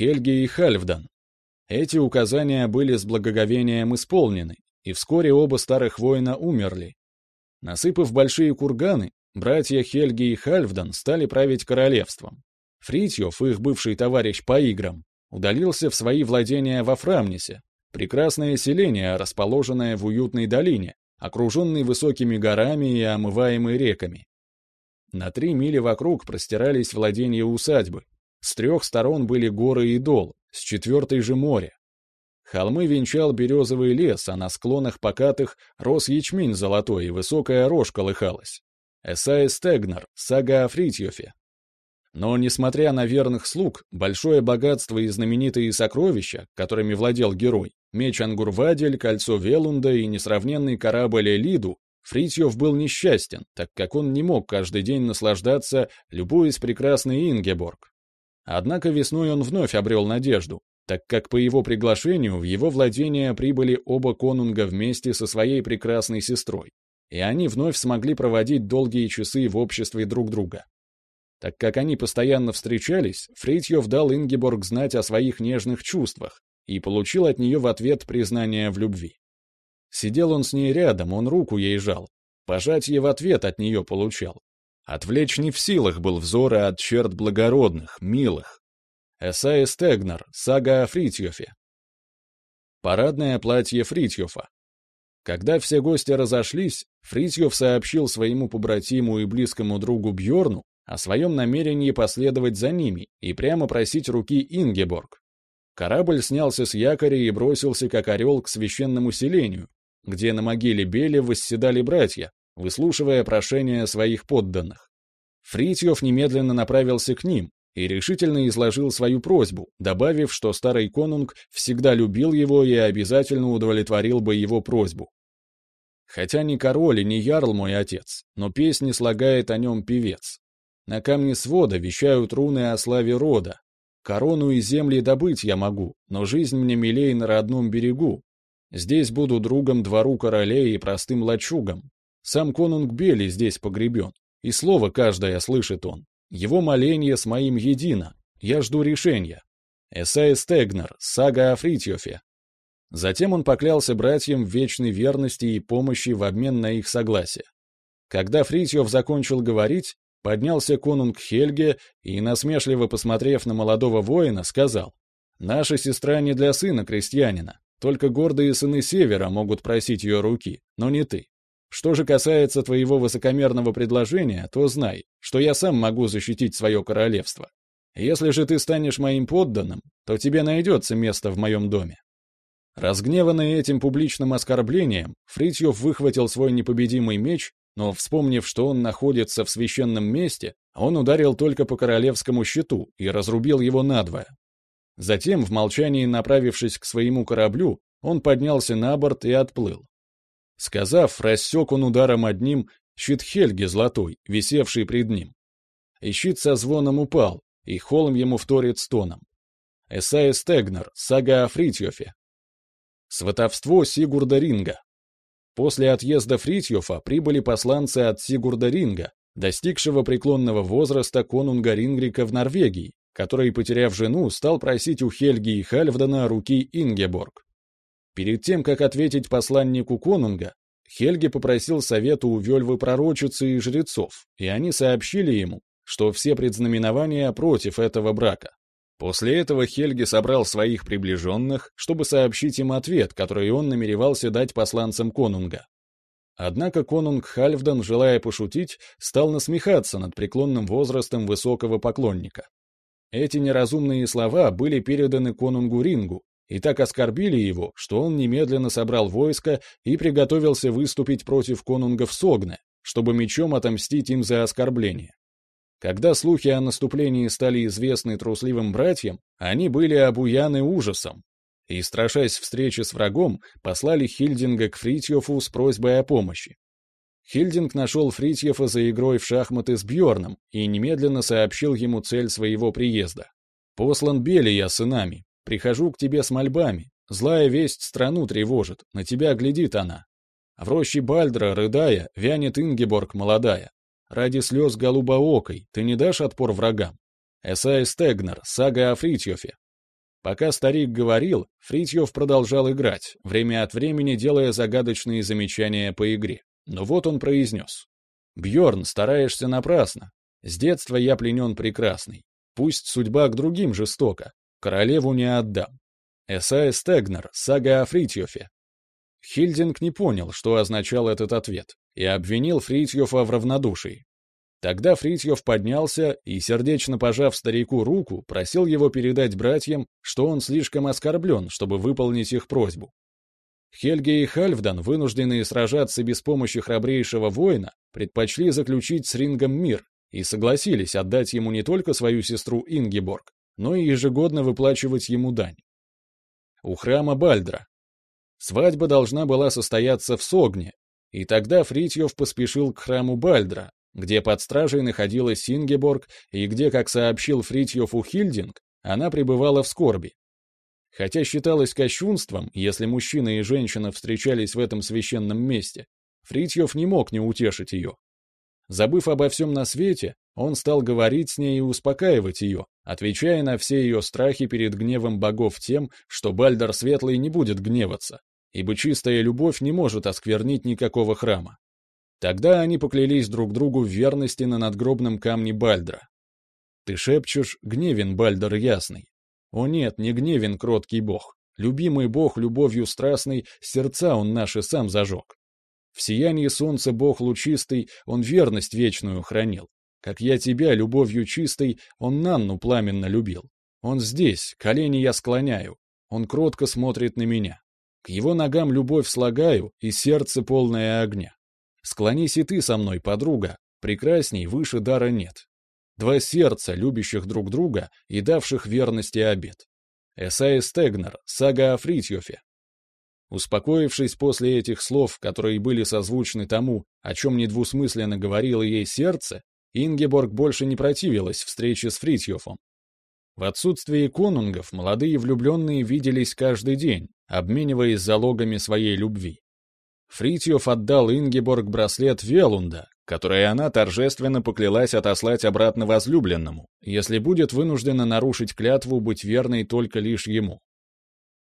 Хельги и Хальфдан. Эти указания были с благоговением исполнены, и вскоре оба старых воина умерли. Насыпав большие курганы, братья Хельги и Хальфдан стали править королевством. Фритьев, их бывший товарищ по играм, удалился в свои владения во Фрамнисе, прекрасное селение, расположенное в уютной долине, окруженный высокими горами и омываемый реками. На три мили вокруг простирались владения усадьбы. С трех сторон были горы и дол, с четвертой же море. Холмы венчал березовый лес, а на склонах покатых рос ячмень золотой и высокая рожь колыхалась. Эсай Стегнер, сага о Фритьёфе. Но, несмотря на верных слуг, большое богатство и знаменитые сокровища, которыми владел герой, меч Ангурвадель, кольцо Велунда и несравненный корабль Элиду, Фритьев был несчастен, так как он не мог каждый день наслаждаться, любуясь прекрасной Ингеборг. Однако весной он вновь обрел надежду, так как по его приглашению в его владение прибыли оба конунга вместе со своей прекрасной сестрой, и они вновь смогли проводить долгие часы в обществе друг друга. Так как они постоянно встречались, Фритьев дал Ингеборг знать о своих нежных чувствах и получил от нее в ответ признание в любви. Сидел он с ней рядом, он руку ей жал. Пожатие в ответ от нее получал. Отвлечь не в силах был взоры от черт благородных, милых. Эсай Стегнер, сага о Фритьёфе. Парадное платье Фритьёфа. Когда все гости разошлись, Фритьёф сообщил своему побратиму и близкому другу Бьорну о своем намерении последовать за ними и прямо просить руки Ингеборг. Корабль снялся с якоря и бросился, как орел, к священному селению, где на могиле Бели восседали братья, выслушивая прошения своих подданных. Фритьев немедленно направился к ним и решительно изложил свою просьбу, добавив, что старый конунг всегда любил его и обязательно удовлетворил бы его просьбу. Хотя ни король и ни ярл мой отец, но песни слагает о нем певец. На камне свода вещают руны о славе рода. Корону и земли добыть я могу, но жизнь мне милей на родном берегу, Здесь буду другом двору королей и простым лачугом. Сам конунг Бели здесь погребен, и слово каждое слышит он. Его моление с моим едино. Я жду решения. Эсай Стегнер, сага о Фритьёфе. Затем он поклялся братьям в вечной верности и помощи в обмен на их согласие. Когда Фритьёв закончил говорить, поднялся конунг Хельге и, насмешливо посмотрев на молодого воина, сказал, «Наша сестра не для сына крестьянина. Только гордые сыны Севера могут просить ее руки, но не ты. Что же касается твоего высокомерного предложения, то знай, что я сам могу защитить свое королевство. Если же ты станешь моим подданным, то тебе найдется место в моем доме». Разгневанный этим публичным оскорблением, Фритьев выхватил свой непобедимый меч, но, вспомнив, что он находится в священном месте, он ударил только по королевскому щиту и разрубил его надвое. Затем, в молчании направившись к своему кораблю, он поднялся на борт и отплыл. Сказав, рассек он ударом одним щит Хельги золотой, висевший пред ним. И щит со звоном упал, и холм ему вторит стоном. Эсай Стегнер, сага о Фритьёфе. Сватовство Сигурда Ринга. После отъезда Фритьёфа прибыли посланцы от Сигурда Ринга, достигшего преклонного возраста конунга Рингрика в Норвегии, который, потеряв жену, стал просить у Хельги и Хальфдена руки Ингеборг. Перед тем, как ответить посланнику Конунга, Хельги попросил совета у Вельвы пророчицы и жрецов, и они сообщили ему, что все предзнаменования против этого брака. После этого Хельги собрал своих приближенных, чтобы сообщить им ответ, который он намеревался дать посланцам Конунга. Однако конунг Хальфдан, желая пошутить, стал насмехаться над преклонным возрастом высокого поклонника. Эти неразумные слова были переданы конунгу Рингу и так оскорбили его, что он немедленно собрал войско и приготовился выступить против конунгов Согне, чтобы мечом отомстить им за оскорбление. Когда слухи о наступлении стали известны трусливым братьям, они были обуяны ужасом, и, страшась встречи с врагом, послали Хильдинга к Фритьёфу с просьбой о помощи. Хильдинг нашел Фритьефа за игрой в шахматы с Бьорном и немедленно сообщил ему цель своего приезда. «Послан Бели я сынами. Прихожу к тебе с мольбами. Злая весть страну тревожит, на тебя глядит она. В роще Бальдра, рыдая, вянет Ингеборг молодая. Ради слез голубоокой ты не дашь отпор врагам? Эсай Стегнер, сага о Фритьёфе. Пока старик говорил, Фритьев продолжал играть, время от времени делая загадочные замечания по игре. Но вот он произнес. Бьорн, стараешься напрасно. С детства я пленен прекрасный. Пусть судьба к другим жестока. Королеву не отдам. Эсай Стегнер, сага о Фритьёфе. Хильдинг не понял, что означал этот ответ, и обвинил Фритьёфа в равнодушии. Тогда Фритьев поднялся и, сердечно пожав старику руку, просил его передать братьям, что он слишком оскорблен, чтобы выполнить их просьбу. Хельге и Хальфдан, вынужденные сражаться без помощи храбрейшего воина, предпочли заключить с Рингом мир и согласились отдать ему не только свою сестру Ингеборг, но и ежегодно выплачивать ему дань. У храма Бальдра. Свадьба должна была состояться в Согне, и тогда Фритьев поспешил к храму Бальдра, где под стражей находилась Ингеборг и где, как сообщил Фритьев Хильдинг, она пребывала в скорби. Хотя считалось кощунством, если мужчина и женщина встречались в этом священном месте, Фритьев не мог не утешить ее. Забыв обо всем на свете, он стал говорить с ней и успокаивать ее, отвечая на все ее страхи перед гневом богов тем, что Бальдар Светлый не будет гневаться, ибо чистая любовь не может осквернить никакого храма. Тогда они поклялись друг другу в верности на надгробном камне Бальдра. Ты шепчешь, гневен Бальдер ясный. О нет, не гневен кроткий бог. Любимый бог любовью страстной, сердца он наши сам зажег. В сиянии солнца бог лучистый, он верность вечную хранил. Как я тебя любовью чистой, он Нанну пламенно любил. Он здесь, колени я склоняю, он кротко смотрит на меня. К его ногам любовь слагаю, и сердце полное огня. Склонись и ты со мной, подруга, прекрасней выше дара нет. Два сердца, любящих друг друга и давших верности обет. Эсай Стегнер, сага о Фритьёфе. Успокоившись после этих слов, которые были созвучны тому, о чем недвусмысленно говорило ей сердце, Ингеборг больше не противилась встрече с Фритьёфом. В отсутствие конунгов молодые влюбленные виделись каждый день, обмениваясь залогами своей любви. Фритьев отдал Ингеборг браслет Велунда, который она торжественно поклялась отослать обратно возлюбленному, если будет вынуждена нарушить клятву быть верной только лишь ему.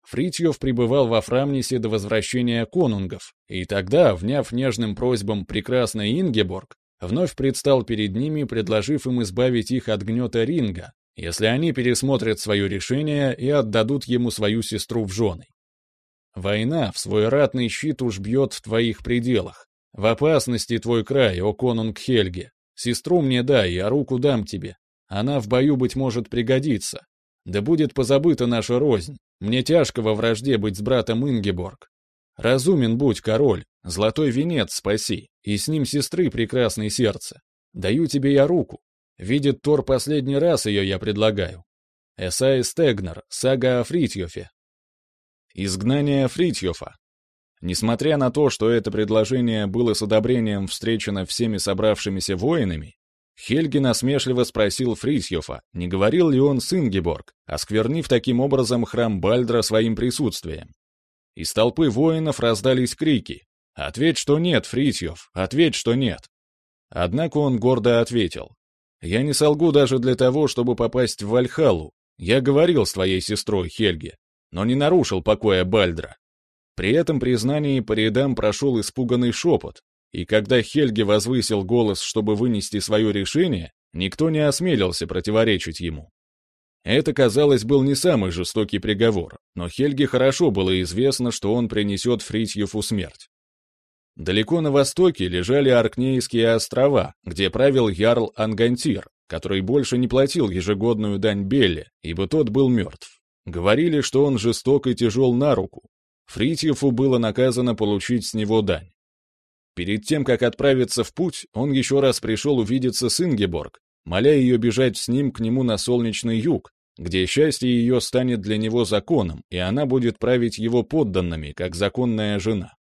Фритьев пребывал во Фрамнисе до возвращения конунгов, и тогда, вняв нежным просьбам прекрасной Ингеборг, вновь предстал перед ними, предложив им избавить их от гнета ринга, если они пересмотрят свое решение и отдадут ему свою сестру в жены. Война в свой ратный щит уж бьет в твоих пределах. В опасности твой край, о конунг Хельге. Сестру мне дай, я руку дам тебе. Она в бою, быть может, пригодится. Да будет позабыта наша рознь. Мне тяжко во вражде быть с братом Ингеборг. Разумен будь, король, золотой венец спаси, и с ним сестры прекрасное сердце. Даю тебе я руку. Видит Тор последний раз ее я предлагаю. Эсай Стегнер, сага о Фритьёфе, Изгнание Фритьёфа. Несмотря на то, что это предложение было с одобрением встречено всеми собравшимися воинами, Хельги насмешливо спросил Фритьёфа, не говорил ли он с Ингеборг, осквернив таким образом храм Бальдра своим присутствием. Из толпы воинов раздались крики «Ответь, что нет, Фритьёв! Ответь, что нет!» Однако он гордо ответил «Я не солгу даже для того, чтобы попасть в Вальхалу. Я говорил с твоей сестрой, Хельге но не нарушил покоя Бальдра. При этом признании по рядам прошел испуганный шепот, и когда Хельги возвысил голос, чтобы вынести свое решение, никто не осмелился противоречить ему. Это, казалось, был не самый жестокий приговор, но Хельге хорошо было известно, что он принесет Фритьефу смерть. Далеко на востоке лежали Аркнейские острова, где правил ярл Ангантир, который больше не платил ежегодную дань Белле, ибо тот был мертв. Говорили, что он жесток и тяжел на руку. Фритьефу было наказано получить с него дань. Перед тем, как отправиться в путь, он еще раз пришел увидеться с Ингеборг, моля ее бежать с ним к нему на солнечный юг, где счастье ее станет для него законом, и она будет править его подданными, как законная жена.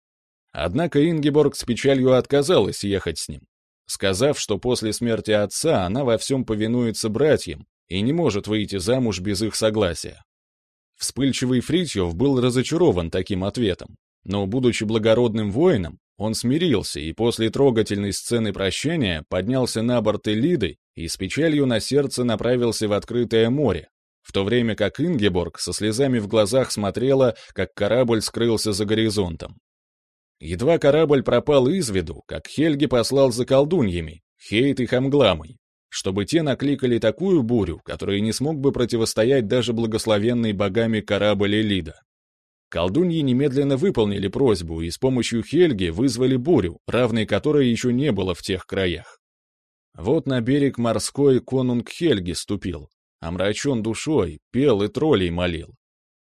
Однако Ингеборг с печалью отказалась ехать с ним, сказав, что после смерти отца она во всем повинуется братьям и не может выйти замуж без их согласия. Вспыльчивый Фритьев был разочарован таким ответом, но, будучи благородным воином, он смирился и после трогательной сцены прощания поднялся на борт Элиды и с печалью на сердце направился в открытое море, в то время как Ингеборг со слезами в глазах смотрела, как корабль скрылся за горизонтом. Едва корабль пропал из виду, как Хельги послал за колдуньями, Хейт и Хамгламой, чтобы те накликали такую бурю, которой не смог бы противостоять даже благословенный богами корабль Элида. Колдуньи немедленно выполнили просьбу и с помощью Хельги вызвали бурю, равной которой еще не было в тех краях. Вот на берег морской конунг Хельги ступил, омрачен душой, пел и троллей молил.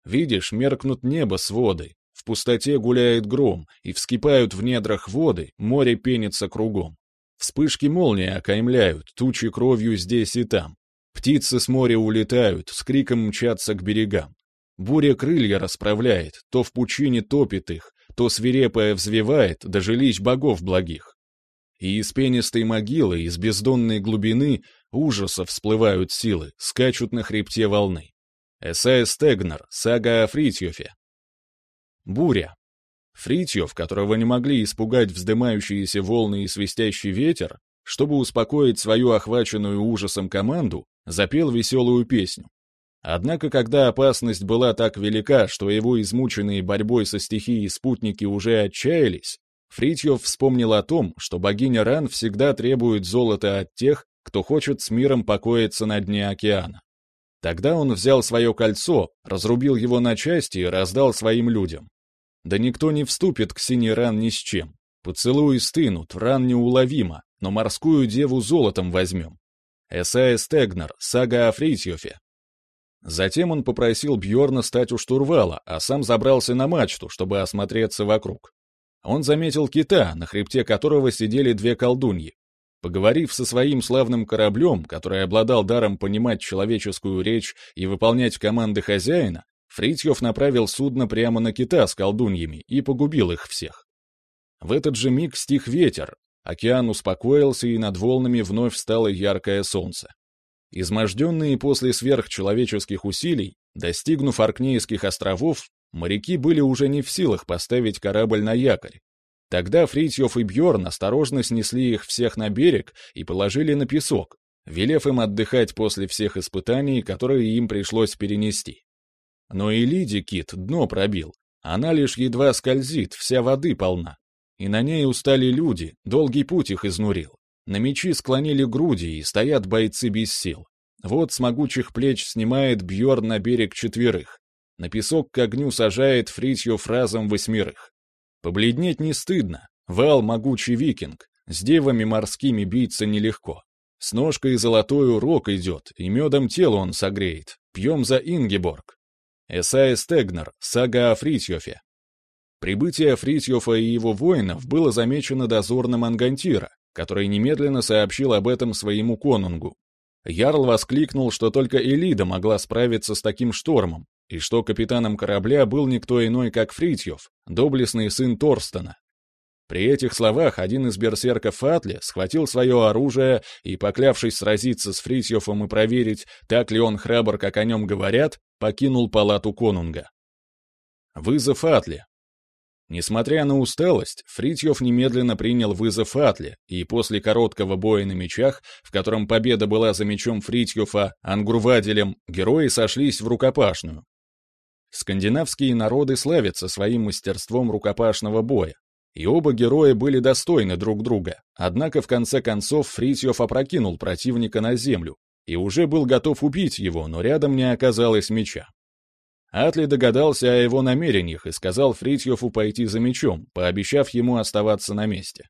Видишь, меркнут небо с воды, в пустоте гуляет гром, и вскипают в недрах воды, море пенится кругом. Вспышки молнии окаймляют, тучи кровью здесь и там. Птицы с моря улетают, с криком мчатся к берегам. Буря крылья расправляет, то в пучине топит их, то свирепая взвивает до жилищ богов благих. И из пенистой могилы, из бездонной глубины ужаса всплывают силы, скачут на хребте волны. Эсэ Стегнер, сага о Фритьёфе. Буря. Фритьев, которого не могли испугать вздымающиеся волны и свистящий ветер, чтобы успокоить свою охваченную ужасом команду, запел веселую песню. Однако, когда опасность была так велика, что его измученные борьбой со стихией спутники уже отчаялись, Фритьев вспомнил о том, что богиня Ран всегда требует золота от тех, кто хочет с миром покоиться на дне океана. Тогда он взял свое кольцо, разрубил его на части и раздал своим людям. Да никто не вступит к синей ран ни с чем. Поцелуи стынут, ран неуловимо, но морскую деву золотом возьмем. Эсае Стегнер, сага о Фритьёфе. Затем он попросил Бьорна стать у штурвала, а сам забрался на мачту, чтобы осмотреться вокруг. Он заметил кита, на хребте которого сидели две колдуньи. Поговорив со своим славным кораблем, который обладал даром понимать человеческую речь и выполнять команды хозяина, Фритьев направил судно прямо на кита с колдуньями и погубил их всех. В этот же миг стих ветер, океан успокоился, и над волнами вновь встало яркое солнце. Изможденные после сверхчеловеческих усилий, достигнув Аркнейских островов, моряки были уже не в силах поставить корабль на якорь, Тогда Фритьев и Бьорн осторожно снесли их всех на берег и положили на песок, велев им отдыхать после всех испытаний, которые им пришлось перенести. Но и Лиди Кит дно пробил, она лишь едва скользит, вся воды полна. И на ней устали люди, долгий путь их изнурил. На мечи склонили груди и стоят бойцы без сил. Вот с могучих плеч снимает Бьорн на берег четверых. На песок к огню сажает Фритьев разом восьмерых. Побледнеть не стыдно. Вал — могучий викинг. С девами морскими биться нелегко. С ножкой золотой урок идет, и медом тело он согреет. Пьем за Ингеборг. Эсай Стегнер, сага о Фритьёфе. Прибытие Фритьёфа и его воинов было замечено дозорным Ангантира, который немедленно сообщил об этом своему конунгу. Ярл воскликнул, что только Элида могла справиться с таким штормом, и что капитаном корабля был никто иной, как Фритьев, доблестный сын Торстена. При этих словах один из берсерков Атли схватил свое оружие и, поклявшись сразиться с Фритьевым и проверить, так ли он храбр, как о нем говорят, покинул палату конунга. Вызов Атли. Несмотря на усталость, Фритьев немедленно принял вызов Атли, и после короткого боя на мечах, в котором победа была за мечом Фритьёфа, Ангурваделем, герои сошлись в рукопашную, Скандинавские народы славятся своим мастерством рукопашного боя, и оба героя были достойны друг друга, однако в конце концов Фритьев опрокинул противника на землю и уже был готов убить его, но рядом не оказалось меча. Атли догадался о его намерениях и сказал Фритьеву пойти за мечом, пообещав ему оставаться на месте.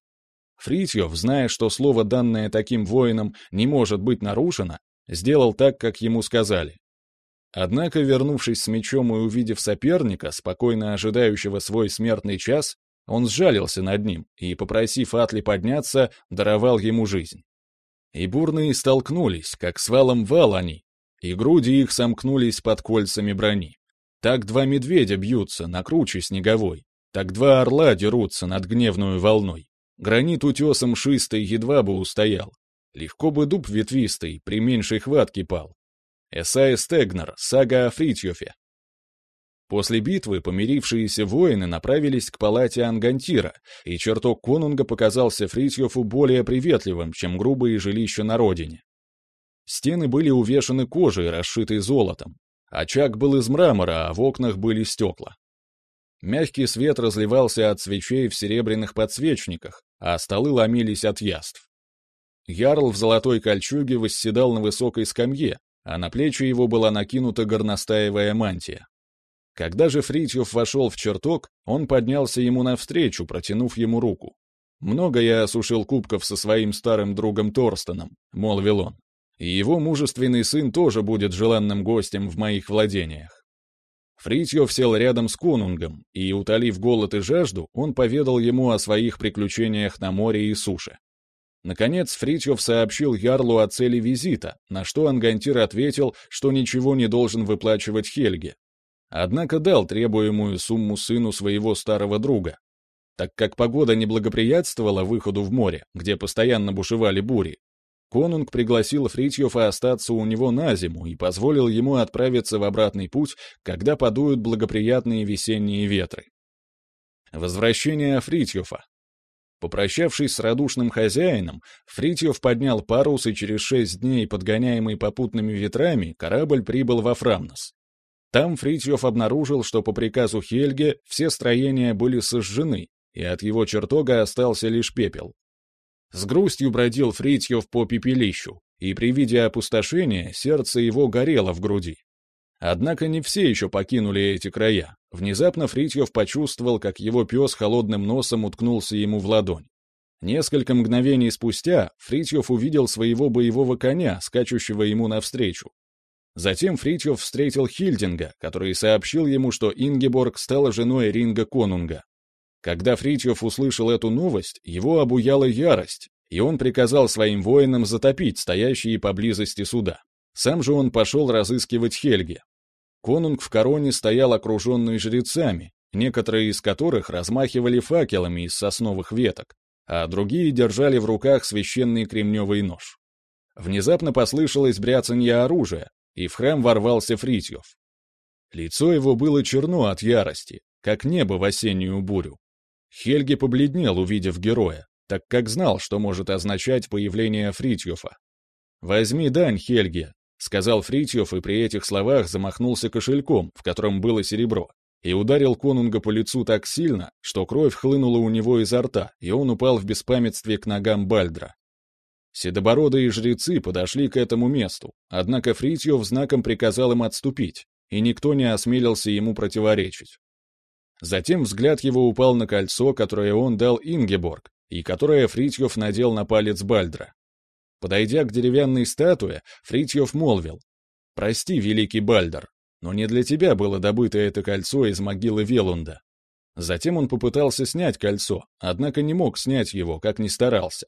Фритьев, зная, что слово, данное таким воинам, не может быть нарушено, сделал так, как ему сказали, Однако, вернувшись с мечом и увидев соперника, спокойно ожидающего свой смертный час, он сжалился над ним и, попросив Атли подняться, даровал ему жизнь. И бурные столкнулись, как с валом вал они, и груди их сомкнулись под кольцами брони. Так два медведя бьются на круче снеговой, так два орла дерутся над гневную волной. Гранит утесом шистый едва бы устоял, легко бы дуб ветвистый при меньшей хватке пал. Эсай Стегнер, сага о Фритьёфе. После битвы помирившиеся воины направились к палате Ангантира, и чертог конунга показался Фритьёфу более приветливым, чем грубые жилища на родине. Стены были увешаны кожей, расшитой золотом. Очаг был из мрамора, а в окнах были стекла. Мягкий свет разливался от свечей в серебряных подсвечниках, а столы ломились от яств. Ярл в золотой кольчуге восседал на высокой скамье, а на плечи его была накинута горностаевая мантия. Когда же Фритьев вошел в чертог, он поднялся ему навстречу, протянув ему руку. «Много я осушил кубков со своим старым другом Торстеном», — молвил он. «И его мужественный сын тоже будет желанным гостем в моих владениях». Фритьев сел рядом с конунгом, и, утолив голод и жажду, он поведал ему о своих приключениях на море и суше. Наконец Фритьев сообщил Ярлу о цели визита, на что Ангантир ответил, что ничего не должен выплачивать Хельге. Однако дал требуемую сумму сыну своего старого друга. Так как погода не благоприятствовала выходу в море, где постоянно бушевали бури, Конунг пригласил Фритьёфа остаться у него на зиму и позволил ему отправиться в обратный путь, когда подуют благоприятные весенние ветры. Возвращение Фритьёфа. Попрощавшись с радушным хозяином, Фритьев поднял парус, и через шесть дней, подгоняемый попутными ветрами, корабль прибыл во Фрамнос. Там Фритьев обнаружил, что по приказу Хельге все строения были сожжены, и от его чертога остался лишь пепел. С грустью бродил Фритьев по пепелищу, и при виде опустошения сердце его горело в груди. Однако не все еще покинули эти края. Внезапно Фритьев почувствовал, как его пес холодным носом уткнулся ему в ладонь. Несколько мгновений спустя Фритьев увидел своего боевого коня, скачущего ему навстречу. Затем Фритьев встретил Хильдинга, который сообщил ему, что Ингеборг стала женой Ринга Конунга. Когда Фритьев услышал эту новость, его обуяла ярость, и он приказал своим воинам затопить стоящие поблизости суда. Сам же он пошел разыскивать Хельги. Конунг в короне стоял окруженный жрецами, некоторые из которых размахивали факелами из сосновых веток, а другие держали в руках священный кремневый нож. Внезапно послышалось бряцанье оружия, и в храм ворвался Фритьев. Лицо его было черно от ярости, как небо в осеннюю бурю. Хельги побледнел, увидев героя, так как знал, что может означать появление Фритьёфа. «Возьми дань, Хельги», — сказал Фритьёф и при этих словах замахнулся кошельком, в котором было серебро, и ударил конунга по лицу так сильно, что кровь хлынула у него изо рта, и он упал в беспамятстве к ногам Бальдра. Седобородые жрецы подошли к этому месту, однако Фритьёв знаком приказал им отступить, и никто не осмелился ему противоречить. Затем взгляд его упал на кольцо, которое он дал Ингеборг, и которое Фритьев надел на палец Бальдра. Подойдя к деревянной статуе, Фритьев молвил, «Прости, великий Бальдер, но не для тебя было добыто это кольцо из могилы Велунда». Затем он попытался снять кольцо, однако не мог снять его, как ни старался.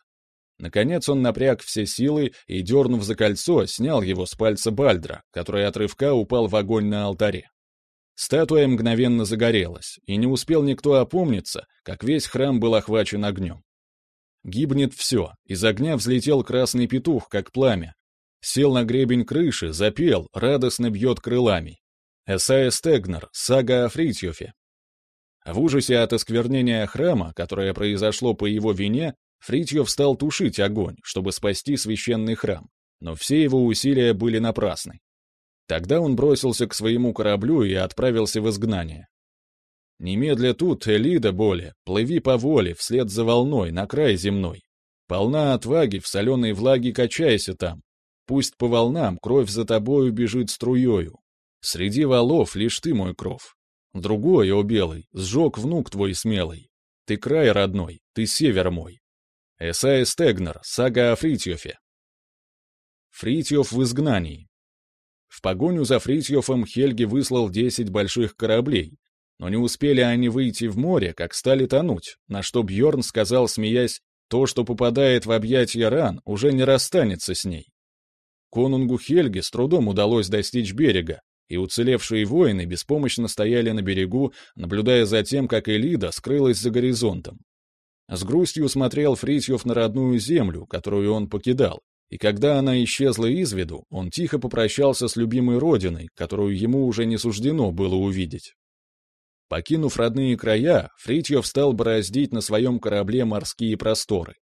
Наконец он напряг все силы и, дернув за кольцо, снял его с пальца Бальдра, который от рывка упал в огонь на алтаре. Статуя мгновенно загорелась, и не успел никто опомниться, как весь храм был охвачен огнем. Гибнет все, из огня взлетел красный петух, как пламя. Сел на гребень крыши, запел, радостно бьет крылами. Эсая Стегнер, сага о Фритьёфе. В ужасе от осквернения храма, которое произошло по его вине, Фритьёв стал тушить огонь, чтобы спасти священный храм, но все его усилия были напрасны. Тогда он бросился к своему кораблю и отправился в изгнание. Немедля тут, Элида боли, плыви по воле, вслед за волной, на край земной. Полна отваги, в соленой влаге качайся там. Пусть по волнам кровь за тобою бежит струёю. Среди валов лишь ты мой кров. Другой, о белый, сжег внук твой смелый. Ты край родной, ты север мой. Эсай Стегнер, сага о Фритьёфе. Фритьёф в изгнании. В погоню за Фритьёфом Хельги выслал десять больших кораблей, но не успели они выйти в море, как стали тонуть, на что Бьорн сказал, смеясь, то, что попадает в объятия ран, уже не расстанется с ней. Конунгу Хельге с трудом удалось достичь берега, и уцелевшие воины беспомощно стояли на берегу, наблюдая за тем, как Элида скрылась за горизонтом. С грустью смотрел Фритьев на родную землю, которую он покидал, и когда она исчезла из виду, он тихо попрощался с любимой родиной, которую ему уже не суждено было увидеть. Покинув родные края, Фритьев стал бороздить на своем корабле морские просторы.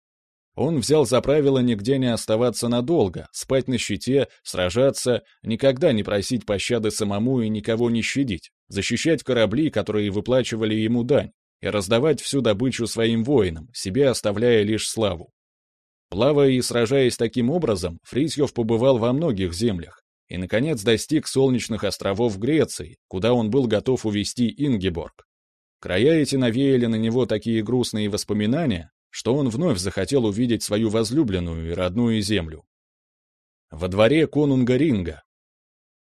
Он взял за правило нигде не оставаться надолго, спать на щите, сражаться, никогда не просить пощады самому и никого не щадить, защищать корабли, которые выплачивали ему дань, и раздавать всю добычу своим воинам, себе оставляя лишь славу. Плавая и сражаясь таким образом, Фритьев побывал во многих землях и, наконец, достиг солнечных островов Греции, куда он был готов увезти Ингеборг. Края эти навеяли на него такие грустные воспоминания, что он вновь захотел увидеть свою возлюбленную и родную землю. Во дворе конунга Ринга.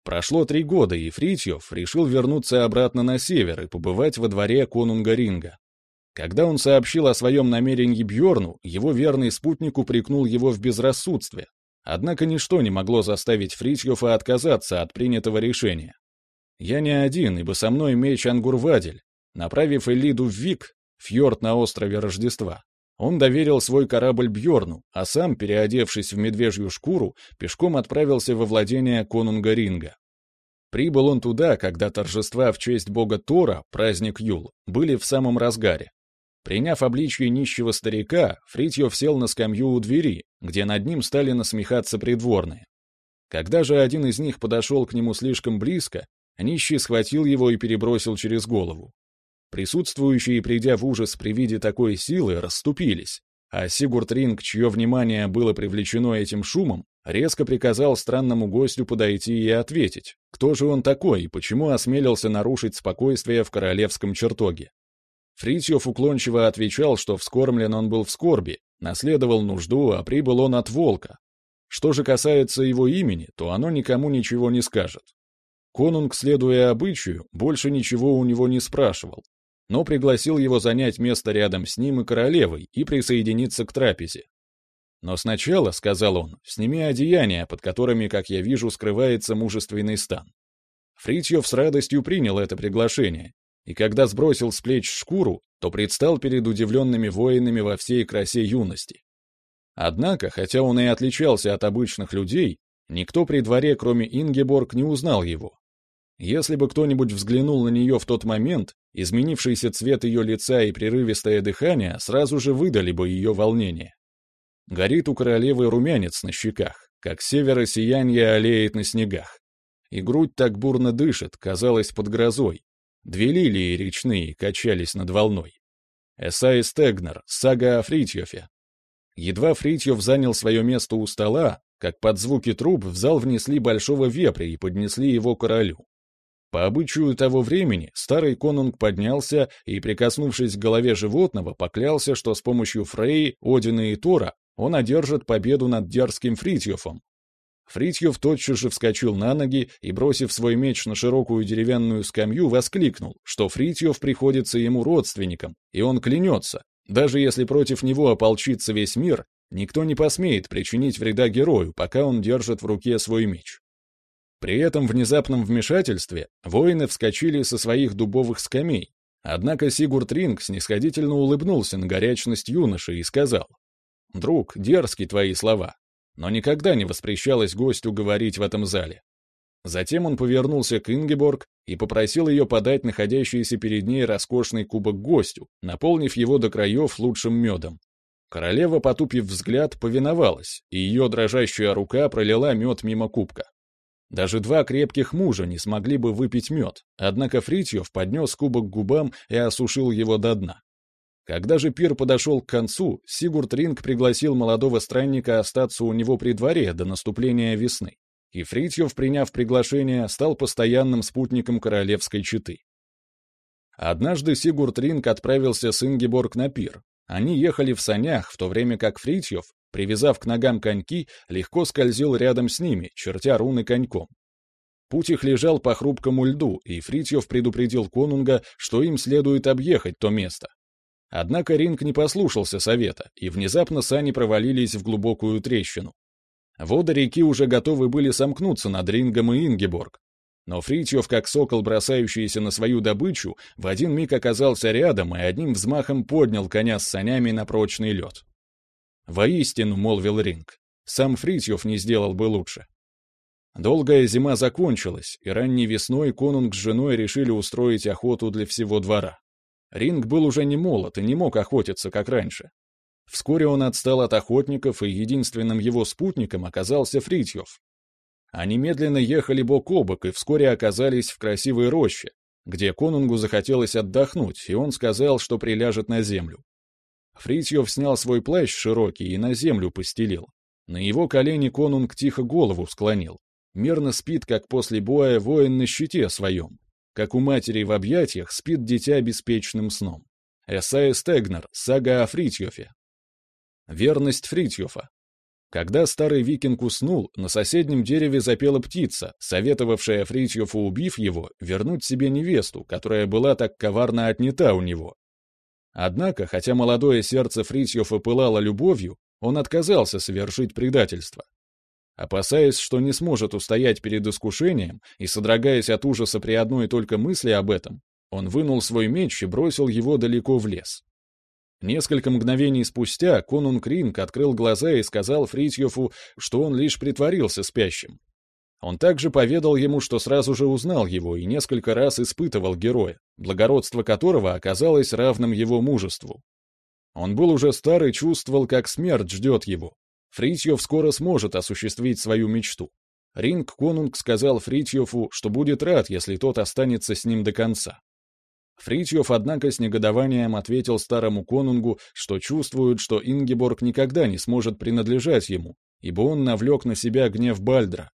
Прошло три года, и Фритьев решил вернуться обратно на север и побывать во дворе конунга Ринга. Когда он сообщил о своем намерении Бьорну, его верный спутник упрекнул его в безрассудстве. Однако ничто не могло заставить Фритьёфа отказаться от принятого решения. «Я не один, ибо со мной меч Ангурвадель». Направив Элиду в Вик, фьорд на острове Рождества, он доверил свой корабль Бьорну, а сам, переодевшись в медвежью шкуру, пешком отправился во владение конунга Ринга. Прибыл он туда, когда торжества в честь бога Тора, праздник Юл, были в самом разгаре. Приняв обличье нищего старика, Фритьев сел на скамью у двери, где над ним стали насмехаться придворные. Когда же один из них подошел к нему слишком близко, нищий схватил его и перебросил через голову. Присутствующие, придя в ужас при виде такой силы, расступились, а Сигурд Ринг, чье внимание было привлечено этим шумом, резко приказал странному гостю подойти и ответить, кто же он такой и почему осмелился нарушить спокойствие в королевском чертоге. Фритьев уклончиво отвечал, что вскормлен он был в скорби, наследовал нужду, а прибыл он от волка. Что же касается его имени, то оно никому ничего не скажет. Конунг, следуя обычаю, больше ничего у него не спрашивал, но пригласил его занять место рядом с ним и королевой и присоединиться к трапезе. «Но сначала, — сказал он, — сними одеяния, под которыми, как я вижу, скрывается мужественный стан». Фритьев с радостью принял это приглашение и когда сбросил с плеч шкуру, то предстал перед удивленными воинами во всей красе юности. Однако, хотя он и отличался от обычных людей, никто при дворе, кроме Ингеборг, не узнал его. Если бы кто-нибудь взглянул на нее в тот момент, изменившийся цвет ее лица и прерывистое дыхание сразу же выдали бы ее волнение. Горит у королевы румянец на щеках, как севера сияние олеет на снегах. И грудь так бурно дышит, казалось, под грозой, Две лилии речные качались над волной. Эсай Стегнер, сага о Фритьёфе. Едва Фритьёв занял свое место у стола, как под звуки труб в зал внесли большого вепря и поднесли его королю. По обычаю того времени старый конунг поднялся и, прикоснувшись к голове животного, поклялся, что с помощью Фрей, Одина и Тора он одержит победу над дерзким Фритьёфом, Фритьев тотчас же вскочил на ноги и, бросив свой меч на широкую деревянную скамью, воскликнул, что Фритьев приходится ему родственником, и он клянется, даже если против него ополчится весь мир, никто не посмеет причинить вреда герою, пока он держит в руке свой меч. При этом внезапном вмешательстве воины вскочили со своих дубовых скамей, однако Сигурд Ринг снисходительно улыбнулся на горячность юноши и сказал, «Друг, дерзкие твои слова, но никогда не воспрещалось гостю говорить в этом зале. Затем он повернулся к Ингеборг и попросил ее подать находящийся перед ней роскошный кубок гостю, наполнив его до краев лучшим медом. Королева, потупив взгляд, повиновалась, и ее дрожащая рука пролила мед мимо кубка. Даже два крепких мужа не смогли бы выпить мед, однако Фритьев поднес кубок к губам и осушил его до дна. Когда же пир подошел к концу, Сигурд Ринг пригласил молодого странника остаться у него при дворе до наступления весны, и Фритьев, приняв приглашение, стал постоянным спутником королевской четы. Однажды Сигурд Ринг отправился с Ингеборг на пир. Они ехали в санях, в то время как Фритьев, привязав к ногам коньки, легко скользил рядом с ними, чертя руны коньком. Путь их лежал по хрупкому льду, и Фритьев предупредил конунга, что им следует объехать то место. Однако Ринг не послушался совета, и внезапно сани провалились в глубокую трещину. Воды реки уже готовы были сомкнуться над Рингом и Ингеборг. Но Фритьев, как сокол, бросающийся на свою добычу, в один миг оказался рядом и одним взмахом поднял коня с санями на прочный лед. «Воистину», — молвил Ринг, — «сам Фритьев не сделал бы лучше». Долгая зима закончилась, и ранней весной конунг с женой решили устроить охоту для всего двора. Ринг был уже не молод и не мог охотиться, как раньше. Вскоре он отстал от охотников, и единственным его спутником оказался Фритьев. Они медленно ехали бок о бок и вскоре оказались в красивой роще, где конунгу захотелось отдохнуть, и он сказал, что приляжет на землю. Фритьев снял свой плащ широкий и на землю постелил. На его колени конунг тихо голову склонил. Мирно спит, как после боя воин на щите своем. Как у матери в объятиях спит дитя беспечным сном. Эсай Стегнер, сага о Фритьёфе. Верность Фритьёфа. Когда старый викинг уснул, на соседнем дереве запела птица, советовавшая Фритьёфу, убив его, вернуть себе невесту, которая была так коварно отнята у него. Однако, хотя молодое сердце Фритьёфа пылало любовью, он отказался совершить предательство. Опасаясь, что не сможет устоять перед искушением, и содрогаясь от ужаса при одной только мысли об этом, он вынул свой меч и бросил его далеко в лес. Несколько мгновений спустя конунг Ринг открыл глаза и сказал Фритьёфу, что он лишь притворился спящим. Он также поведал ему, что сразу же узнал его и несколько раз испытывал героя, благородство которого оказалось равным его мужеству. Он был уже стар и чувствовал, как смерть ждет его. Фритьёв скоро сможет осуществить свою мечту. Ринг Конунг сказал Фритьёфу, что будет рад, если тот останется с ним до конца. Фритьев, однако, с негодованием ответил старому конунгу, что чувствует, что Ингеборг никогда не сможет принадлежать ему, ибо он навлек на себя гнев Бальдра.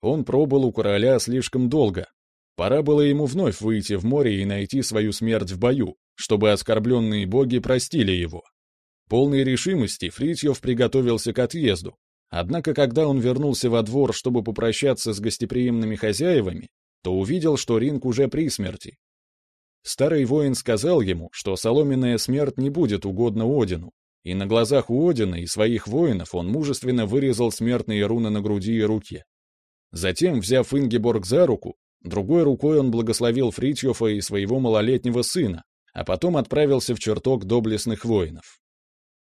Он пробыл у короля слишком долго. Пора было ему вновь выйти в море и найти свою смерть в бою, чтобы оскорбленные боги простили его. Полной решимости Фритьев приготовился к отъезду. Однако, когда он вернулся во двор, чтобы попрощаться с гостеприимными хозяевами, то увидел, что Ринг уже при смерти, Старый воин сказал ему, что соломенная смерть не будет угодна Одину, и на глазах у Одина и своих воинов он мужественно вырезал смертные руны на груди и руке. Затем, взяв Ингеборг за руку, другой рукой он благословил Фритьёфа и своего малолетнего сына, а потом отправился в чертог доблестных воинов.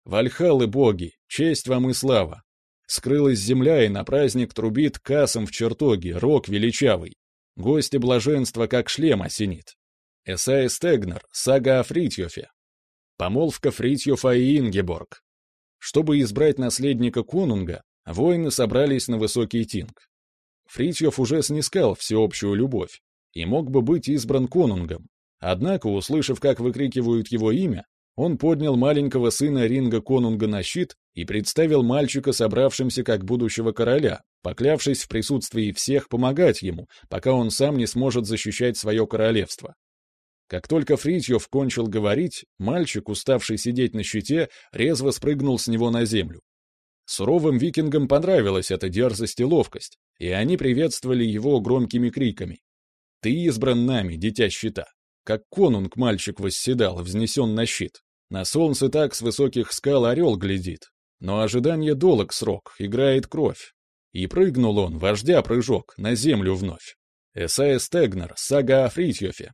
«Вальхалы боги, честь вам и слава! Скрылась земля, и на праздник трубит касом в чертоге, рок величавый. Гости блаженства как шлем осенит. Эсай Стегнер, сага о Фритьёфе. Помолвка Фритьёфа и Ингеборг. Чтобы избрать наследника конунга, воины собрались на высокий тинг. Фритьёф уже снискал всеобщую любовь и мог бы быть избран конунгом. Однако, услышав, как выкрикивают его имя, он поднял маленького сына Ринга Конунга на щит и представил мальчика собравшимся как будущего короля, поклявшись в присутствии всех помогать ему, пока он сам не сможет защищать свое королевство. Как только Фритьев кончил говорить, мальчик, уставший сидеть на щите, резво спрыгнул с него на землю. Суровым викингам понравилась эта дерзость и ловкость, и они приветствовали его громкими криками. «Ты избран нами, дитя щита!» Как конунг мальчик восседал, взнесен на щит. На солнце так с высоких скал орел глядит. Но ожидание долог срок, играет кровь. И прыгнул он, вождя прыжок, на землю вновь. Эсая Стегнер, сага о Фритьёфе,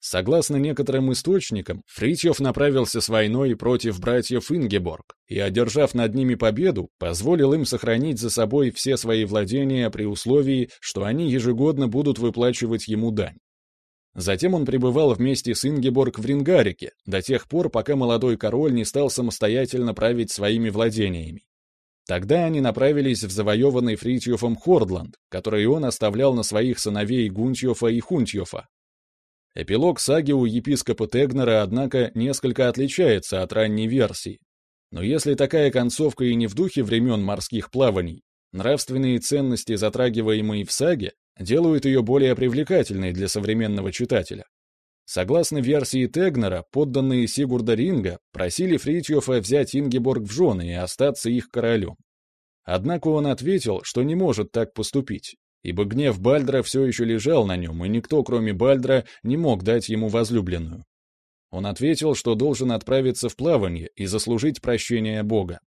Согласно некоторым источникам, Фритьев направился с войной против братьев Ингеборг и, одержав над ними победу, позволил им сохранить за собой все свои владения при условии, что они ежегодно будут выплачивать ему дань. Затем он пребывал вместе с Ингеборг в Рингарике до тех пор, пока молодой король не стал самостоятельно править своими владениями. Тогда они направились в завоеванный Фритьёфом Хордланд, который он оставлял на своих сыновей Гунтьёфа и Хунтьёфа, Эпилог саги у епископа Тегнера, однако, несколько отличается от ранней версии. Но если такая концовка и не в духе времен морских плаваний, нравственные ценности, затрагиваемые в саге, делают ее более привлекательной для современного читателя. Согласно версии Тегнера, подданные Сигурда Ринга просили Фритьёфа взять Ингеборг в жены и остаться их королем. Однако он ответил, что не может так поступить, ибо гнев Бальдра все еще лежал на нем, и никто, кроме Бальдра, не мог дать ему возлюбленную. Он ответил, что должен отправиться в плавание и заслужить прощение Бога.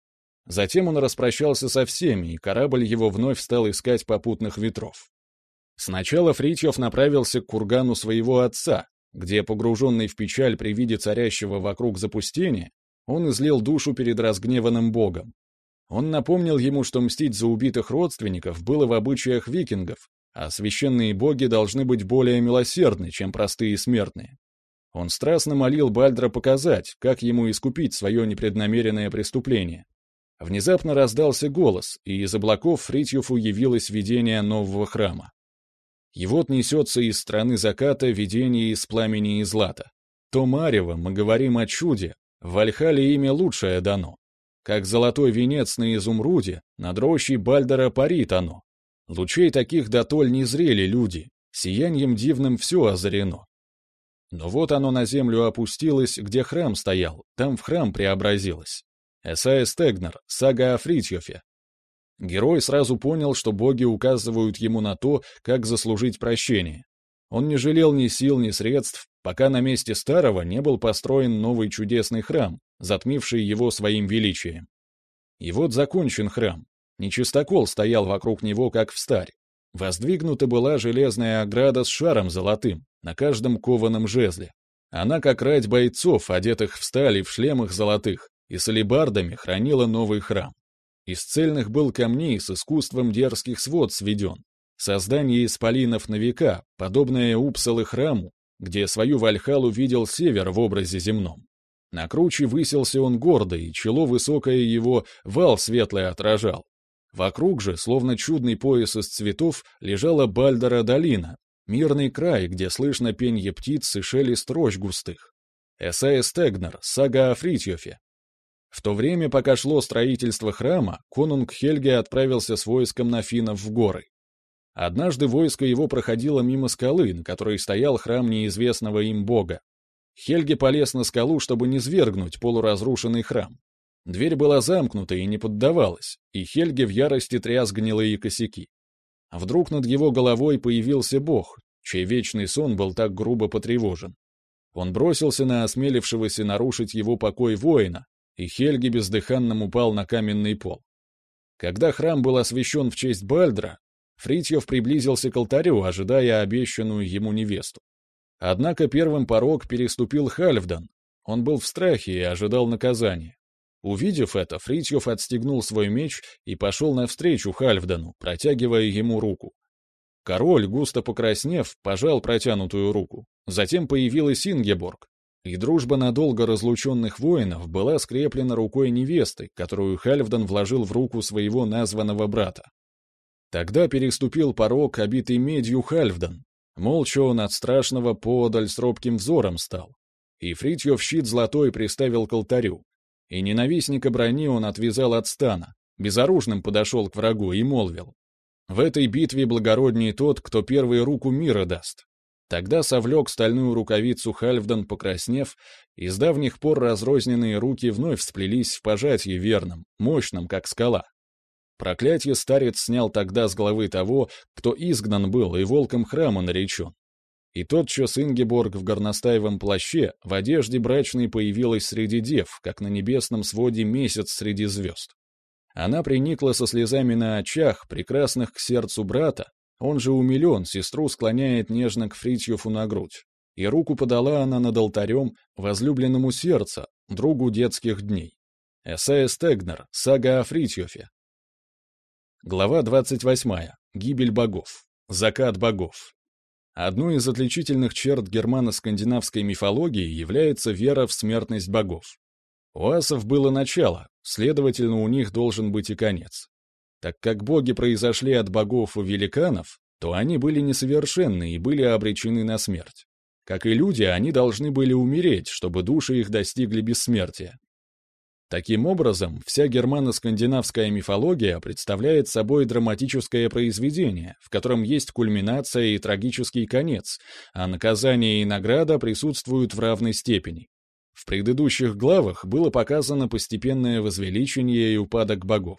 Затем он распрощался со всеми, и корабль его вновь стал искать попутных ветров. Сначала Фритьев направился к кургану своего отца, где, погруженный в печаль при виде царящего вокруг запустения, он излил душу перед разгневанным богом. Он напомнил ему, что мстить за убитых родственников было в обычаях викингов, а священные боги должны быть более милосердны, чем простые смертные. Он страстно молил Бальдра показать, как ему искупить свое непреднамеренное преступление. Внезапно раздался голос, и из облаков Фритьюфу явилось видение нового храма. И вот несется из страны заката видение из пламени и злата. То марево мы говорим о чуде, в Вальхале имя лучшее дано. Как золотой венец на изумруде, над рощей Бальдера парит оно. Лучей таких дотоль не зрели люди, сиянием дивным все озарено. Но вот оно на землю опустилось, где храм стоял, там в храм преобразилось. Эсая Стегнер, сага о Фритьёфе. Герой сразу понял, что боги указывают ему на то, как заслужить прощение. Он не жалел ни сил, ни средств, пока на месте старого не был построен новый чудесный храм, затмивший его своим величием. И вот закончен храм. Нечистокол стоял вокруг него, как в старь. Воздвигнута была железная ограда с шаром золотым, на каждом кованом жезле. Она, как рать бойцов, одетых в сталь и в шлемах золотых, и с алебардами хранила новый храм. Из цельных был камней с искусством дерзких свод сведен. Создание исполинов на века, подобное Упсалы храму, где свою Вальхалу видел север в образе земном. На круче высился он гордо, и чело высокое его вал светлый отражал. Вокруг же, словно чудный пояс из цветов, лежала Бальдера долина, мирный край, где слышно пенье птиц и шелест рощ густых. Эсэ Стегнер, сага о Фритьёфе, в то время, пока шло строительство храма, конунг Хельге отправился с войском на финнов в горы. Однажды войско его проходило мимо скалы, на которой стоял храм неизвестного им бога. Хельге полез на скалу, чтобы не свергнуть полуразрушенный храм. Дверь была замкнута и не поддавалась, и Хельге в ярости тряс гнилые косяки. Вдруг над его головой появился бог, чей вечный сон был так грубо потревожен. Он бросился на осмелившегося нарушить его покой воина, и Хельги бездыханным упал на каменный пол. Когда храм был освящен в честь Бальдра, Фритьев приблизился к алтарю, ожидая обещанную ему невесту. Однако первым порог переступил Хальфдан. Он был в страхе и ожидал наказания. Увидев это, Фритьев отстегнул свой меч и пошел навстречу Хальфдану, протягивая ему руку. Король, густо покраснев, пожал протянутую руку. Затем появилась Ингеборг, и дружба надолго разлученных воинов была скреплена рукой невесты, которую Хальфдан вложил в руку своего названного брата. Тогда переступил порог, обитый медью Хальфдан. Молча он от страшного подаль с робким взором стал. И Фритьев щит золотой приставил к алтарю. И ненавистника брони он отвязал от стана, безоружным подошел к врагу и молвил. В этой битве благородней тот, кто первый руку мира даст. Тогда совлек стальную рукавицу Хальфдан, покраснев, и с давних пор разрозненные руки вновь сплелись в пожатии верном, мощном, как скала. Проклятие старец снял тогда с головы того, кто изгнан был и волком храма наречен. И тотчас Ингеборг в горностаевом плаще в одежде брачной появилась среди дев, как на небесном своде месяц среди звезд. Она приникла со слезами на очах, прекрасных к сердцу брата, он же умилен, сестру склоняет нежно к Фритьёфу на грудь. И руку подала она над алтарем возлюбленному сердца, другу детских дней. Эссе Стегнер, сага о Фритьёфе. Глава 28. Гибель богов. Закат богов. Одной из отличительных черт германо-скандинавской мифологии является вера в смертность богов. У асов было начало, следовательно, у них должен быть и конец. Так как боги произошли от богов и великанов, то они были несовершенны и были обречены на смерть. Как и люди, они должны были умереть, чтобы души их достигли бессмертия. Таким образом, вся германо-скандинавская мифология представляет собой драматическое произведение, в котором есть кульминация и трагический конец, а наказание и награда присутствуют в равной степени. В предыдущих главах было показано постепенное возвеличение и упадок богов.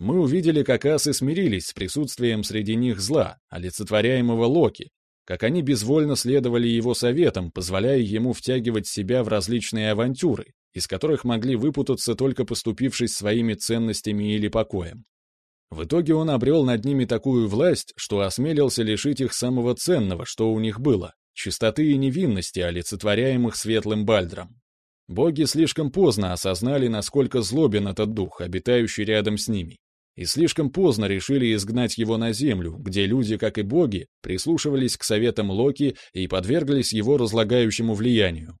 Мы увидели, как асы смирились с присутствием среди них зла, олицетворяемого Локи, как они безвольно следовали его советам, позволяя ему втягивать себя в различные авантюры, из которых могли выпутаться только поступившись своими ценностями или покоем. В итоге он обрел над ними такую власть, что осмелился лишить их самого ценного, что у них было — чистоты и невинности, олицетворяемых светлым Бальдром. Боги слишком поздно осознали, насколько злобен этот дух, обитающий рядом с ними, и слишком поздно решили изгнать его на землю, где люди, как и боги, прислушивались к советам Локи и подверглись его разлагающему влиянию.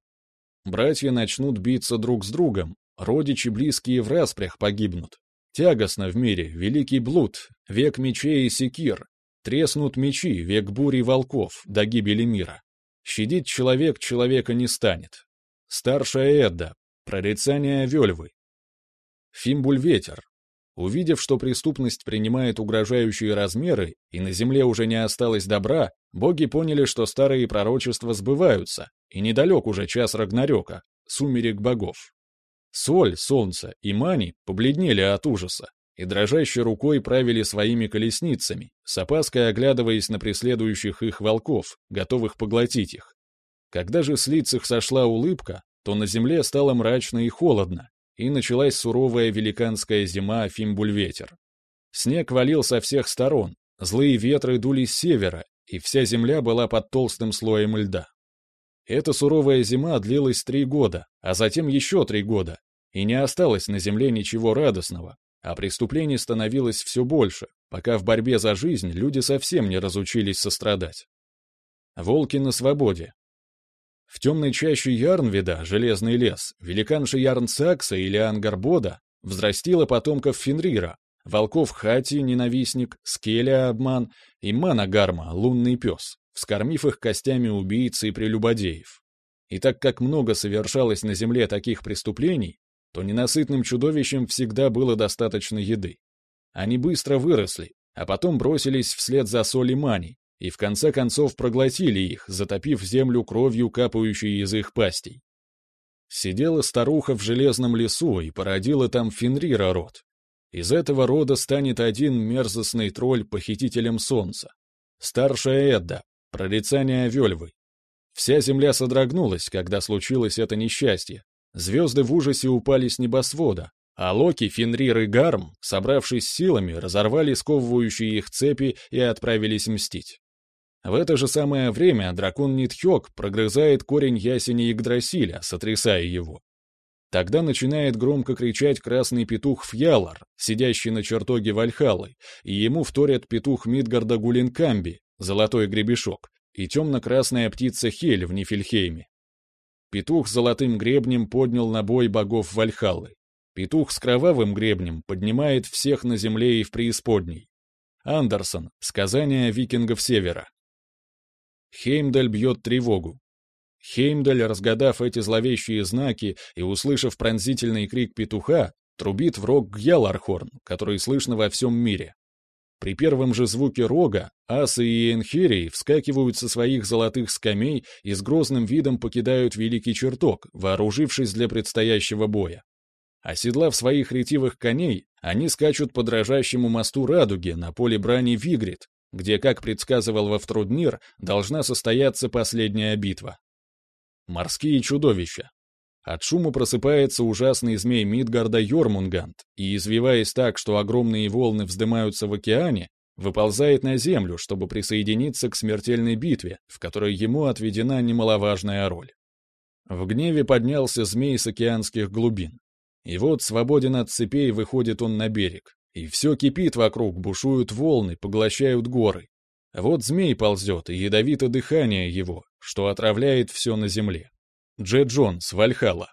Братья начнут биться друг с другом, родичи близкие в распрях погибнут. Тягостно в мире, великий блуд, век мечей и секир, треснут мечи, век бури волков, до гибели мира. Щадить человек человека не станет. Старшая Эдда, прорицание Вельвы. Фимбуль-ветер. Увидев, что преступность принимает угрожающие размеры, и на земле уже не осталось добра, боги поняли, что старые пророчества сбываются, и недалек уже час Рагнарёка, сумерек богов. Соль, солнце и Мани побледнели от ужаса и дрожащей рукой правили своими колесницами, с опаской оглядываясь на преследующих их волков, готовых поглотить их. Когда же с лиц их сошла улыбка, то на земле стало мрачно и холодно, и началась суровая великанская зима Фимбульветер. Снег валил со всех сторон, злые ветры дули с севера, и вся земля была под толстым слоем льда. Эта суровая зима длилась три года, а затем еще три года, и не осталось на земле ничего радостного, а преступлений становилось все больше, пока в борьбе за жизнь люди совсем не разучились сострадать. Волки на свободе. В темной чаще Ярнвида, железный лес, великанша Ярн Сакса или Ангарбода взрастила потомков Фенрира, волков Хати, ненавистник, Скеля, обман, и Манагарма, лунный пес вскормив их костями убийц и прелюбодеев. И так как много совершалось на земле таких преступлений, то ненасытным чудовищам всегда было достаточно еды. Они быстро выросли, а потом бросились вслед за соли мани, и в конце концов проглотили их, затопив землю кровью, капающей из их пастей. Сидела старуха в железном лесу и породила там Фенрира род. Из этого рода станет один мерзостный тролль похитителем солнца. Старшая Эдда, Прорицание Вельвы. Вся земля содрогнулась, когда случилось это несчастье. Звезды в ужасе упали с небосвода, а Локи, Фенрир и Гарм, собравшись силами, разорвали сковывающие их цепи и отправились мстить. В это же самое время дракон Нитхёк прогрызает корень ясени Игдрасиля, сотрясая его. Тогда начинает громко кричать красный петух Фьялар, сидящий на чертоге Вальхалы, и ему вторят петух Мидгарда Гулинкамби, золотой гребешок, и темно-красная птица Хель в Нифельхейме. Петух с золотым гребнем поднял на бой богов Вальхаллы. Петух с кровавым гребнем поднимает всех на земле и в преисподней. Андерсон. Сказания викингов Севера. Хеймдаль бьет тревогу. Хеймдаль, разгадав эти зловещие знаки и услышав пронзительный крик петуха, трубит в рог Гьялархорн, который слышно во всем мире. При первом же звуке рога асы и энхерии вскакивают со своих золотых скамей и с грозным видом покидают великий чертог, вооружившись для предстоящего боя. Оседлав своих ретивых коней, они скачут по дрожащему мосту радуги на поле брани Вигрид, где, как предсказывал Вавтруднир, должна состояться последняя битва. Морские чудовища. От шума просыпается ужасный змей Мидгарда Йормунгант и, извиваясь так, что огромные волны вздымаются в океане, выползает на землю, чтобы присоединиться к смертельной битве, в которой ему отведена немаловажная роль. В гневе поднялся змей с океанских глубин. И вот, свободен от цепей, выходит он на берег. И все кипит вокруг, бушуют волны, поглощают горы. Вот змей ползет, и ядовито дыхание его, что отравляет все на земле. Джет Джонс, Вальхала.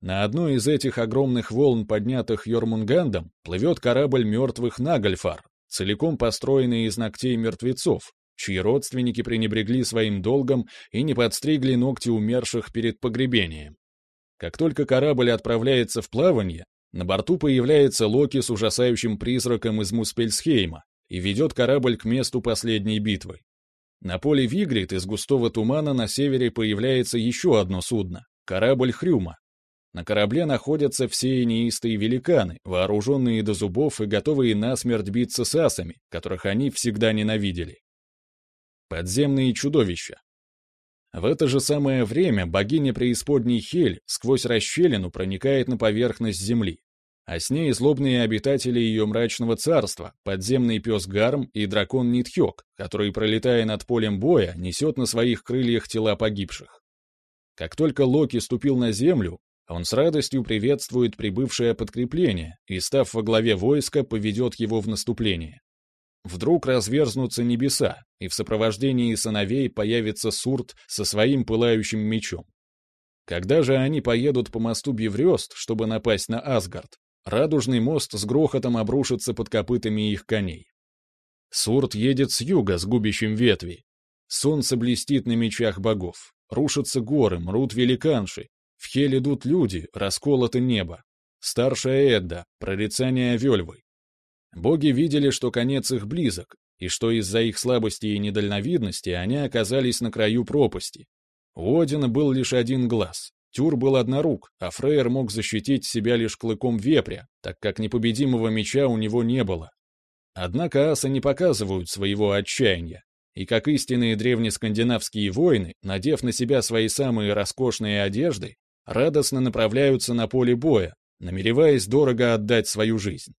На одной из этих огромных волн, поднятых Йормунгандом, плывет корабль мертвых Нагальфар, целиком построенный из ногтей мертвецов, чьи родственники пренебрегли своим долгом и не подстригли ногти умерших перед погребением. Как только корабль отправляется в плавание, на борту появляется Локи с ужасающим призраком из Муспельсхейма и ведет корабль к месту последней битвы. На поле Вигрид из густого тумана на севере появляется еще одно судно — корабль Хрюма. На корабле находятся все неистые великаны, вооруженные до зубов и готовые насмерть биться с асами, которых они всегда ненавидели. Подземные чудовища. В это же самое время богиня преисподней Хель сквозь расщелину проникает на поверхность земли а с ней злобные обитатели ее мрачного царства, подземный пес Гарм и дракон Нитхёк, который, пролетая над полем боя, несет на своих крыльях тела погибших. Как только Локи ступил на землю, Он с радостью приветствует прибывшее подкрепление и, став во главе войска, поведет его в наступление. Вдруг разверзнутся небеса, и в сопровождении сыновей появится Сурт со своим пылающим мечом. Когда же они поедут по мосту Беврёст, чтобы напасть на Асгард, радужный мост с грохотом обрушится под копытами их коней. Сурт едет с юга с губящим ветви. Солнце блестит на мечах богов. Рушатся горы, мрут великанши. В хель идут люди, расколото небо. Старшая Эдда, прорицание Вельвы. Боги видели, что конец их близок, и что из-за их слабости и недальновидности они оказались на краю пропасти, у Одина был лишь один глаз. Тюр был однорук, а Фрейер мог защитить себя лишь клыком вепря, так как непобедимого меча у него не было. Однако асы не показывают своего отчаяния, и как истинные древнескандинавские воины, надев на себя свои самые роскошные одежды, радостно направляются на поле боя, намереваясь дорого отдать свою жизнь.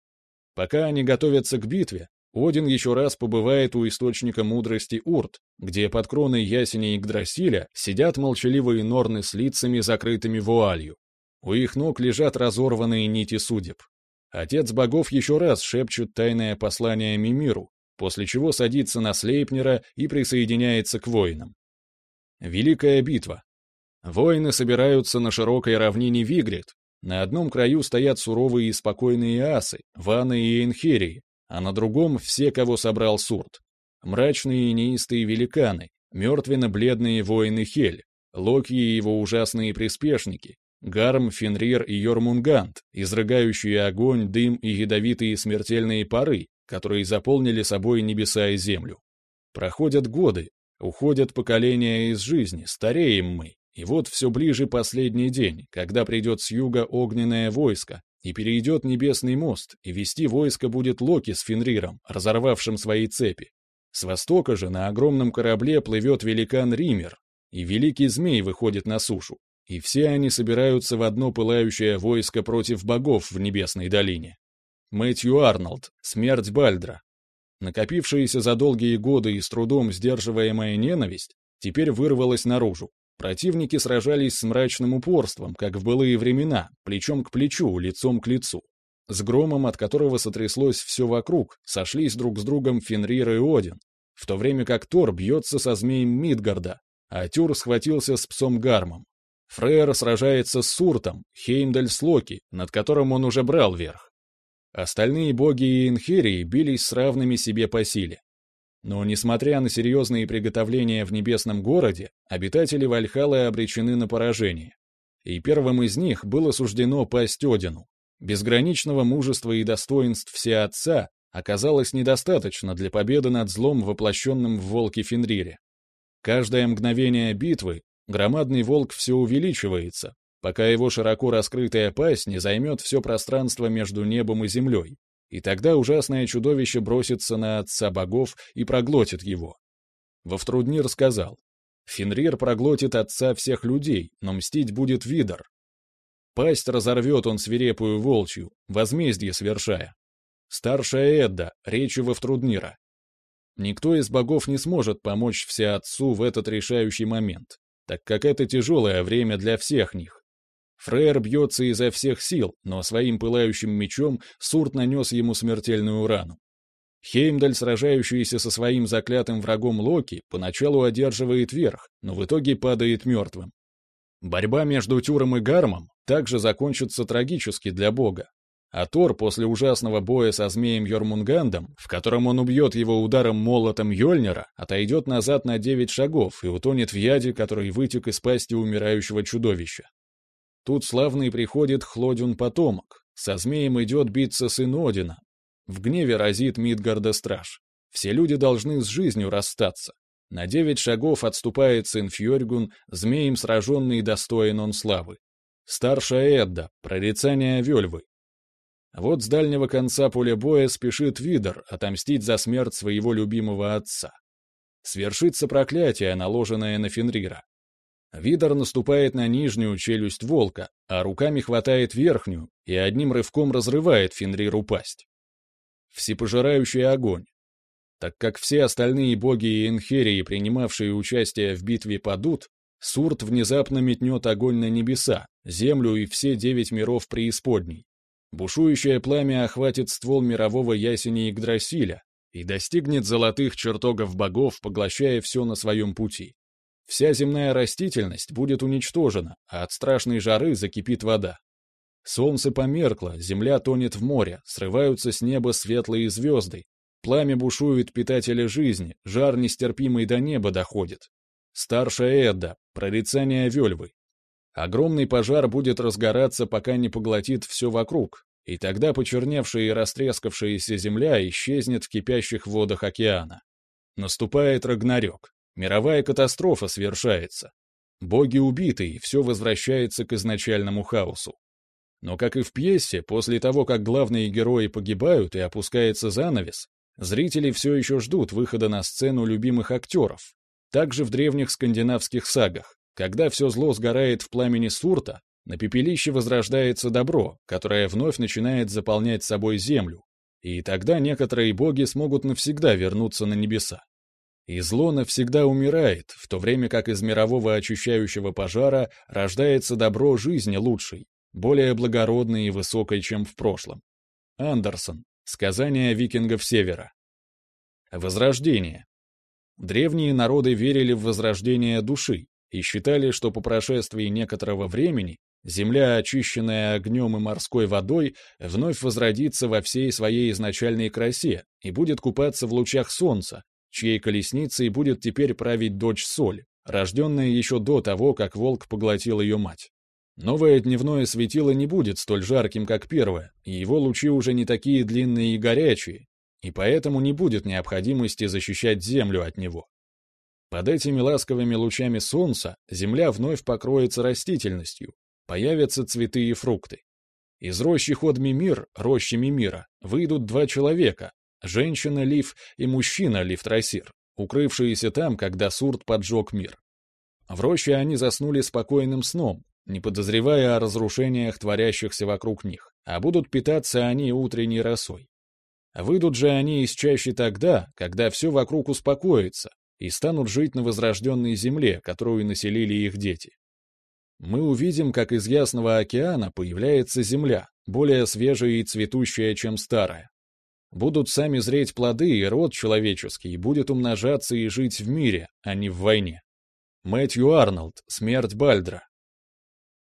Пока они готовятся к битве, один еще раз побывает у источника мудрости Урт, где под кроной ясеня Игдрасиля сидят молчаливые норны с лицами, закрытыми вуалью. У их ног лежат разорванные нити судеб. Отец богов еще раз шепчет тайное послание Мимиру, после чего садится на Слейпнера и присоединяется к воинам. Великая битва. Воины собираются на широкой равнине Вигрид. На одном краю стоят суровые и спокойные асы, Ваны и Энхерии, а на другом все, кого собрал Сурт. Мрачные и неистые великаны, мертвенно-бледные воины Хель, Локи и его ужасные приспешники, Гарм, Фенрир и Йормунгант, изрыгающие огонь, дым и ядовитые смертельные пары, которые заполнили собой небеса и землю. Проходят годы, уходят поколения из жизни, стареем мы, и вот все ближе последний день, когда придет с юга огненное войско, и перейдет небесный мост, и вести войско будет Локи с Фенриром, разорвавшим свои цепи. С востока же на огромном корабле плывет великан Ример, и великий змей выходит на сушу, и все они собираются в одно пылающее войско против богов в небесной долине. Мэтью Арнольд, смерть Бальдра. Накопившаяся за долгие годы и с трудом сдерживаемая ненависть теперь вырвалась наружу, Противники сражались с мрачным упорством, как в былые времена, плечом к плечу, лицом к лицу. С громом, от которого сотряслось все вокруг, сошлись друг с другом Фенрир и Один, в то время как Тор бьется со змеем Мидгарда, а Тюр схватился с псом Гармом. Фрейр сражается с Суртом, Хеймдаль с Локи, над которым он уже брал верх. Остальные боги и инхерии бились с равными себе по силе. Но, несмотря на серьезные приготовления в небесном городе, обитатели Вальхалы обречены на поражение. И первым из них было суждено пасть Одину. Безграничного мужества и достоинств все отца оказалось недостаточно для победы над злом, воплощенным в волке Фенрире. Каждое мгновение битвы громадный волк все увеличивается, пока его широко раскрытая пасть не займет все пространство между небом и землей, и тогда ужасное чудовище бросится на отца богов и проглотит его. Вовтруднир сказал, Фенрир проглотит отца всех людей, но мстить будет Видар. Пасть разорвет он свирепую волчью, возмездие свершая. Старшая Эдда, речью Вовтруднира. Никто из богов не сможет помочь всеотцу в этот решающий момент, так как это тяжелое время для всех них. Фрейр бьется изо всех сил, но своим пылающим мечом Сурт нанес ему смертельную рану. Хеймдаль, сражающийся со своим заклятым врагом Локи, поначалу одерживает верх, но в итоге падает мертвым. Борьба между Тюром и Гармом также закончится трагически для бога. А Тор после ужасного боя со змеем Йормунгандом, в котором он убьет его ударом молотом Йольнера, отойдет назад на девять шагов и утонет в яде, который вытек из пасти умирающего чудовища. Тут славный приходит Хлодюн потомок, со змеем идет биться сын Одина. В гневе разит Мидгарда страж. Все люди должны с жизнью расстаться. На девять шагов отступает сын Фьоргун, змеем сраженный достоин он славы. Старшая Эдда, прорицание Вельвы. Вот с дальнего конца поля боя спешит Видер отомстить за смерть своего любимого отца. Свершится проклятие, наложенное на Фенрира. Видор наступает на нижнюю челюсть волка, а руками хватает верхнюю и одним рывком разрывает Фенриру пасть. Всепожирающий огонь. Так как все остальные боги и энхерии, принимавшие участие в битве, падут, Сурт внезапно метнет огонь на небеса, землю и все девять миров преисподней. Бушующее пламя охватит ствол мирового ясеня Игдрасиля и достигнет золотых чертогов богов, поглощая все на своем пути. Вся земная растительность будет уничтожена, а от страшной жары закипит вода. Солнце померкло, земля тонет в море, срываются с неба светлые звезды. Пламя бушует питателя жизни, жар нестерпимый до неба доходит. Старшая Эдда, прорицание Вельвы. Огромный пожар будет разгораться, пока не поглотит все вокруг, и тогда почерневшая и растрескавшаяся земля исчезнет в кипящих водах океана. Наступает Рагнарёк. Мировая катастрофа свершается. Боги убиты, и все возвращается к изначальному хаосу. Но, как и в пьесе, после того, как главные герои погибают и опускается занавес, зрители все еще ждут выхода на сцену любимых актеров. Также в древних скандинавских сагах, когда все зло сгорает в пламени Сурта, на пепелище возрождается добро, которое вновь начинает заполнять собой землю, и тогда некоторые боги смогут навсегда вернуться на небеса. И зло навсегда умирает, в то время как из мирового очищающего пожара рождается добро жизни лучшей, более благородной и высокой, чем в прошлом. Андерсон. Сказания викингов Севера. Возрождение. Древние народы верили в возрождение души и считали, что по прошествии некоторого времени земля, очищенная огнем и морской водой, вновь возродится во всей своей изначальной красе и будет купаться в лучах солнца, чьей колесницей будет теперь править дочь Соль, рожденная еще до того, как волк поглотил ее мать. Новое дневное светило не будет столь жарким, как первое, и его лучи уже не такие длинные и горячие, и поэтому не будет необходимости защищать Землю от него. Под этими ласковыми лучами солнца Земля вновь покроется растительностью, появятся цветы и фрукты. Из рощи ход Мимир, рощи Мимира, выйдут два человека, женщина Лив и мужчина Лив Трасир, укрывшиеся там, когда Сурт поджег мир. В роще они заснули спокойным сном, не подозревая о разрушениях, творящихся вокруг них, а будут питаться они утренней росой. Выйдут же они из чаще тогда, когда все вокруг успокоится, и станут жить на возрожденной земле, которую населили их дети. Мы увидим, как из Ясного океана появляется земля, более свежая и цветущая, чем старая. Будут сами зреть плоды, и род человеческий будет умножаться и жить в мире, а не в войне. Мэтью Арнольд «Смерть Бальдра»,